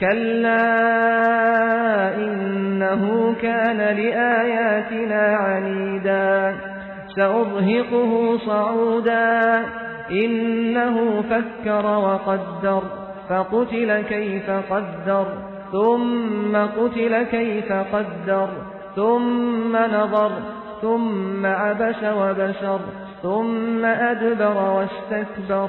كلا إنه كان لآياتنا عنيدا سأرهقه صعودا إنه فكر وقدر فقتل كيف قدر ثم قتل كيف قدر ثم نظر ثم عبس وبشر ثم أدبر واستكبر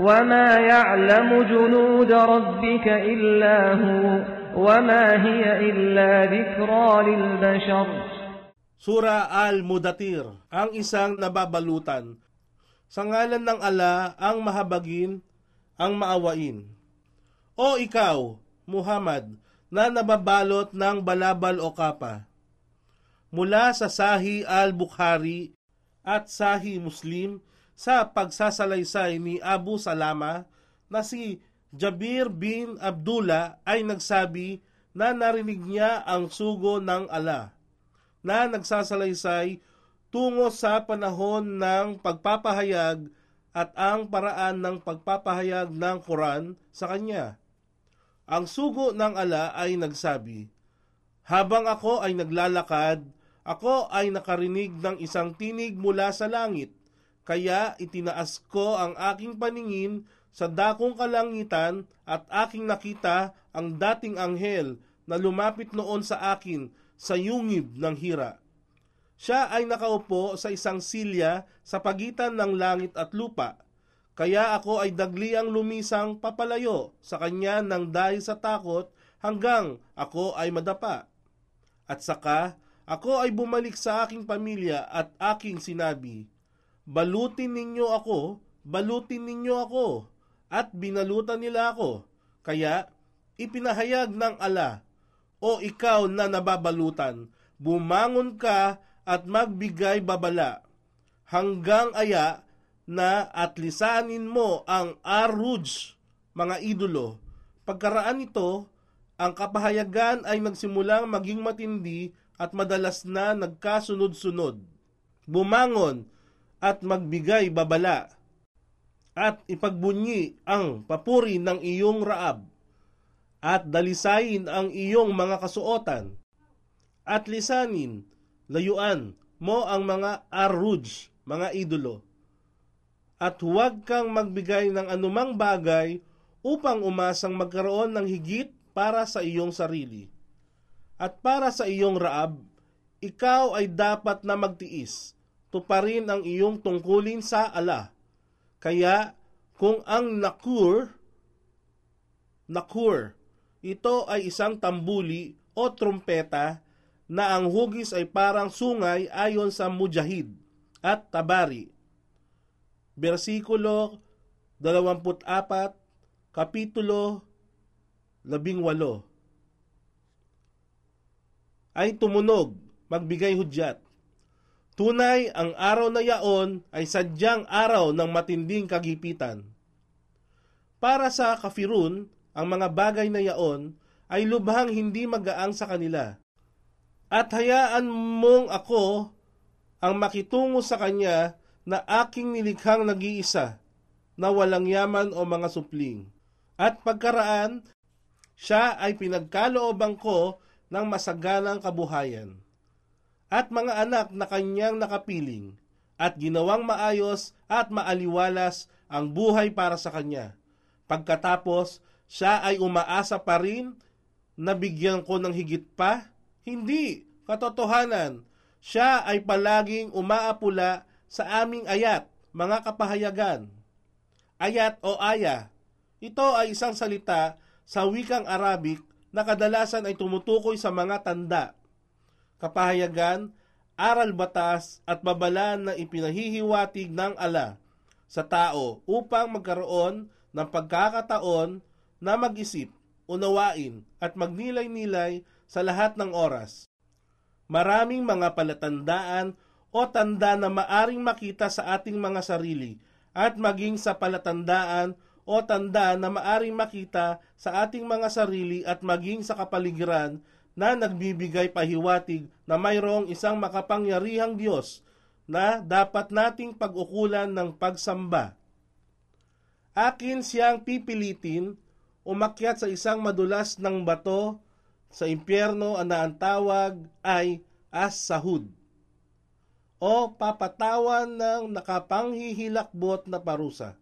وما يعلم جنود ربك إلا هو وما هي إلا ذكرى للبشر Sura Al-Mudatir, ang isang nababalutan. Sa ngalan ng ala, ang mahabagin, ang maawain. O ikaw, Muhammad, na nababalot ng balabal o kapa. Mula sa Sahi al-Bukhari at Sahi Muslim sa pagsasalaysay ni Abu Salama na si Jabir bin Abdullah ay nagsabi na narinig niya ang sugo ng ala na nagsasalaysay tungo sa panahon ng pagpapahayag at ang paraan ng pagpapahayag ng Quran sa kanya. Ang sugo ng ala ay nagsabi, Habang ako ay naglalakad, ako ay nakarinig ng isang tinig mula sa langit, kaya itinaas ko ang aking paningin sa dakong kalangitan at aking nakita ang dating anghel na lumapit noon sa akin sa yungib ng hira. Siya ay nakaupo sa isang silya sa pagitan ng langit at lupa, kaya ako ay dagliang lumisang papalayo sa kanya ng dahil sa takot hanggang ako ay madapa. At saka, ako ay bumalik sa aking pamilya at aking sinabi, Balutin ninyo ako, balutin ninyo ako, at binalutan nila ako. Kaya, ipinahayag ng ala, o ikaw na nababalutan, bumangon ka at magbigay babala, hanggang aya na at lisanin mo ang Aruj, mga idolo. Pagkaraan nito, ang kapahayagan ay nagsimulang maging matindi at madalas na nagkasunod-sunod. Bumangon at magbigay babala at ipagbunyi ang papuri ng iyong raab at dalisayin ang iyong mga kasuotan at lisanin, layuan mo ang mga aruj, mga idolo. At huwag kang magbigay ng anumang bagay upang umasang magkaroon ng higit para sa iyong sarili. At para sa iyong Raab, ikaw ay dapat na magtiis, tuparin ang iyong tungkulin sa ala. Kaya kung ang nakur, nakur, ito ay isang tambuli o trumpeta na ang hugis ay parang sungay ayon sa mujahid at tabari. Versikulo 24, Kapitulo 18 ay tumunog, magbigay hudyat. Tunay, ang araw na yaon ay sadyang araw ng matinding kagipitan. Para sa kafirun, ang mga bagay na yaon ay lubhang hindi magaang sa kanila. At hayaan mong ako ang makitungo sa kanya na aking nilikhang nag-iisa, na walang yaman o mga supling. At pagkaraan, siya ay pinagkalooban ko ng masaganang kabuhayan. At mga anak na kanyang nakapiling, at ginawang maayos at maaliwalas ang buhay para sa kanya. Pagkatapos, siya ay umaasa pa rin na bigyan ko ng higit pa? Hindi, katotohanan. Siya ay palaging umaapula sa aming ayat, mga kapahayagan. Ayat o aya. Ito ay isang salita sa wikang Arabic na kadalasan ay tumutukoy sa mga tanda, kapahayagan, aral batas at babala na ipinahihiwatig ng ala sa tao upang magkaroon ng pagkakataon na mag-isip, unawain at magnilay-nilay sa lahat ng oras. Maraming mga palatandaan o tanda na maaring makita sa ating mga sarili at maging sa palatandaan o tanda na maaring makita sa ating mga sarili at maging sa kapaligiran na nagbibigay pahiwatig na mayroong isang makapangyarihang Diyos na dapat nating pag-ukulan ng pagsamba. Akin siyang pipilitin umakyat sa isang madulas ng bato sa impyerno na ang tawag ay as-sahud o papatawan ng nakapanghihilakbot na parusa.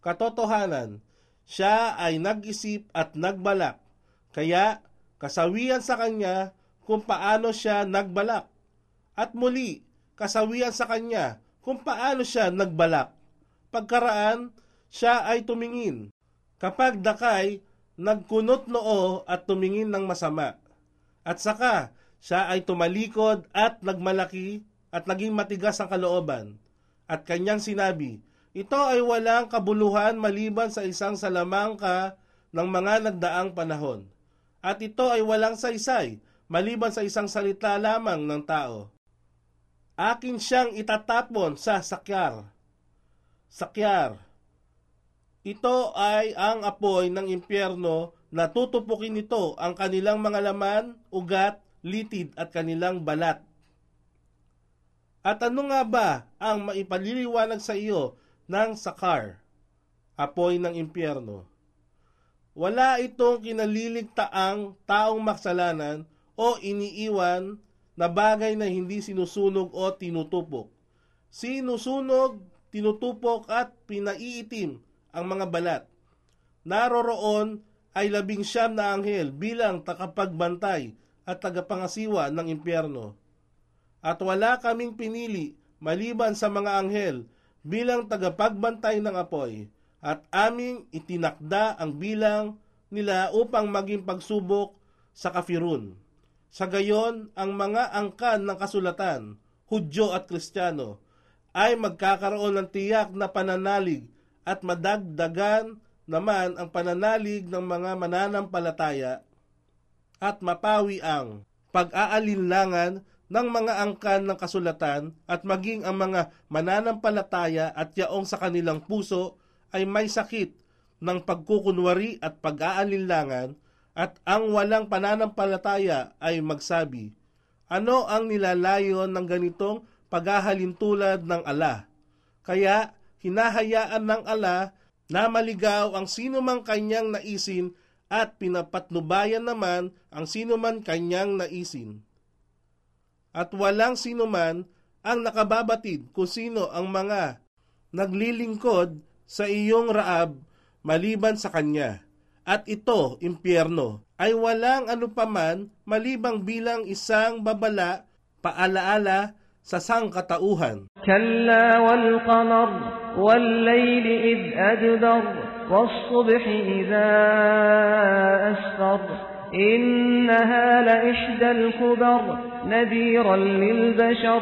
Katotohanan, siya ay nag-isip at nagbalak, kaya kasawian sa kanya kung paano siya nagbalak. At muli, kasawian sa kanya kung paano siya nagbalak. Pagkaraan, siya ay tumingin. Kapag dakay, nagkunot noo at tumingin ng masama. At saka, siya ay tumalikod at nagmalaki at naging matigas ang kalooban. At kanyang sinabi, ito ay walang kabuluhan maliban sa isang salamangka ng mga nagdaang panahon. At ito ay walang saysay maliban sa isang salita lamang ng tao. Akin siyang itatapon sa sakyar. Sakyar. Ito ay ang apoy ng impyerno na tutupukin nito ang kanilang mga laman, ugat, litid at kanilang balat. At ano nga ba ang maipaliliwanag sa iyo ng sakar, apoy ng impyerno. Wala itong kinaliligtaang taong maksalanan o iniiwan na bagay na hindi sinusunog o tinutupok. Sinusunog, tinutupok at pinaiitim ang mga balat. Naroroon ay labing siyam na anghel bilang takapagbantay at tagapangasiwa ng impyerno. At wala kaming pinili maliban sa mga anghel bilang tagapagbantay ng apoy at aming itinakda ang bilang nila upang maging pagsubok sa kafirun. Sa gayon, ang mga angkan ng kasulatan, Hudyo at Kristiyano, ay magkakaroon ng tiyak na pananalig at madagdagan naman ang pananalig ng mga mananampalataya at mapawi ang pag-aalinlangan ng mga angkan ng kasulatan at maging ang mga mananampalataya at yaong sa kanilang puso ay may sakit ng pagkukunwari at pag-aalinlangan at ang walang pananampalataya ay magsabi, ano ang nilalayon ng ganitong paghahalintulad ng ala? Kaya hinahayaan ng ala na maligaw ang sino mang kanyang naisin at pinapatnubayan naman ang sino man kanyang naisin at walang sino man ang nakababatid kung sino ang mga naglilingkod sa iyong raab maliban sa kanya. At ito, impyerno, ay walang anupaman malibang bilang isang babala, paalaala sa sangkatauhan. كلا والقمر والليل إذ أدبر والصبح إذا أسفر إنها لإحدى الكبر نذيرا للبشر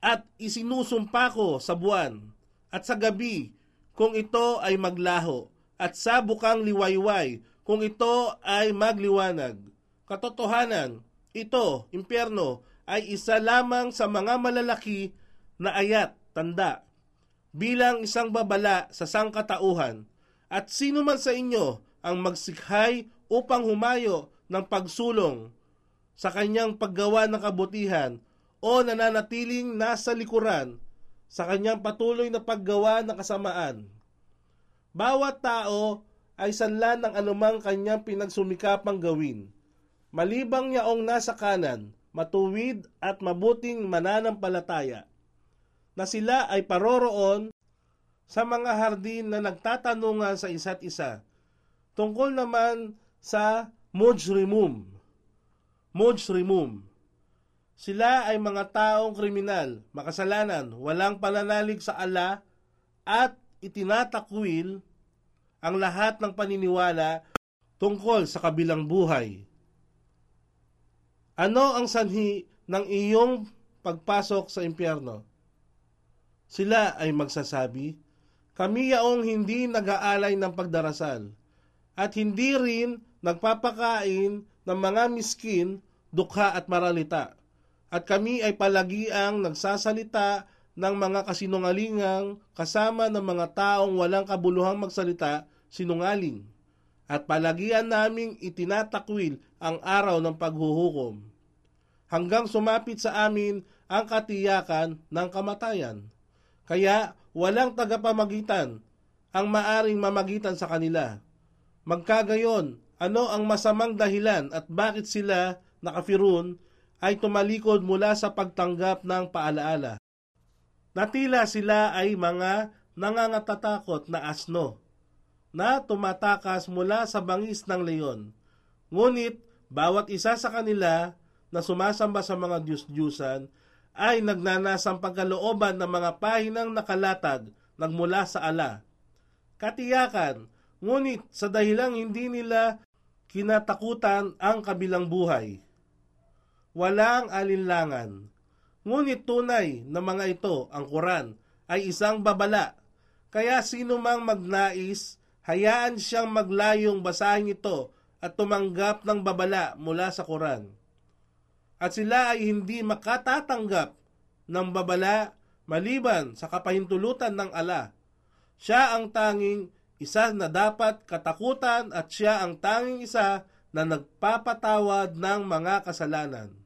At isinusumpa ko sa buwan at sa gabi kung ito ay maglaho at sa bukang liwayway kung ito ay magliwanag. Katotohanan, ito, impyerno, ay isa lamang sa mga malalaki na ayat, tanda, bilang isang babala sa sangkatauhan. At sino man sa inyo ang magsikhay upang humayo ng pagsulong sa kanyang paggawa ng kabutihan o nananatiling nasa likuran sa kanyang patuloy na paggawa ng kasamaan. Bawat tao ay sanlan ng anumang kanyang pinagsumikapang gawin. Malibang yaong nasa kanan, matuwid at mabuting mananampalataya, na sila ay paroroon sa mga hardin na nagtatanungan sa isa't isa. Tungkol naman sa mujrimum. Mujrimum. Sila ay mga taong kriminal, makasalanan, walang pananalig sa ala at itinatakwil ang lahat ng paniniwala tungkol sa kabilang buhay. Ano ang sanhi ng iyong pagpasok sa impyerno? Sila ay magsasabi, kami yaong hindi nag-aalay ng pagdarasal at hindi rin nagpapakain ng mga miskin, dukha at maralita. At kami ay palagiang nagsasalita ng mga kasinungalingang kasama ng mga taong walang kabuluhang magsalita, sinungaling. At palagian naming itinatakwil ang araw ng paghuhukom. Hanggang sumapit sa amin ang katiyakan ng kamatayan. Kaya walang tagapamagitan ang maaring mamagitan sa kanila. Magkagayon, ano ang masamang dahilan at bakit sila nakafirun ay tumalikod mula sa pagtanggap ng paalaala. Natila sila ay mga nangangatatakot na asno na tumatakas mula sa bangis ng leon. Ngunit bawat isa sa kanila na sumasamba sa mga Diyos-Diyusan ay nagnanasang pagkalooban ng mga pahinang nakalatag nagmula sa ala. Katiyakan, ngunit sa dahilang hindi nila kinatakutan ang kabilang buhay. Walang alinlangan. Ngunit tunay na mga ito, ang Quran, ay isang babala. Kaya sino mang magnais, hayaan siyang maglayong basahin ito at tumanggap ng babala mula sa Quran. At sila ay hindi makatatanggap ng babala maliban sa kapahintulutan ng ala. Siya ang tanging isa na dapat katakutan at siya ang tanging isa na nagpapatawad ng mga kasalanan.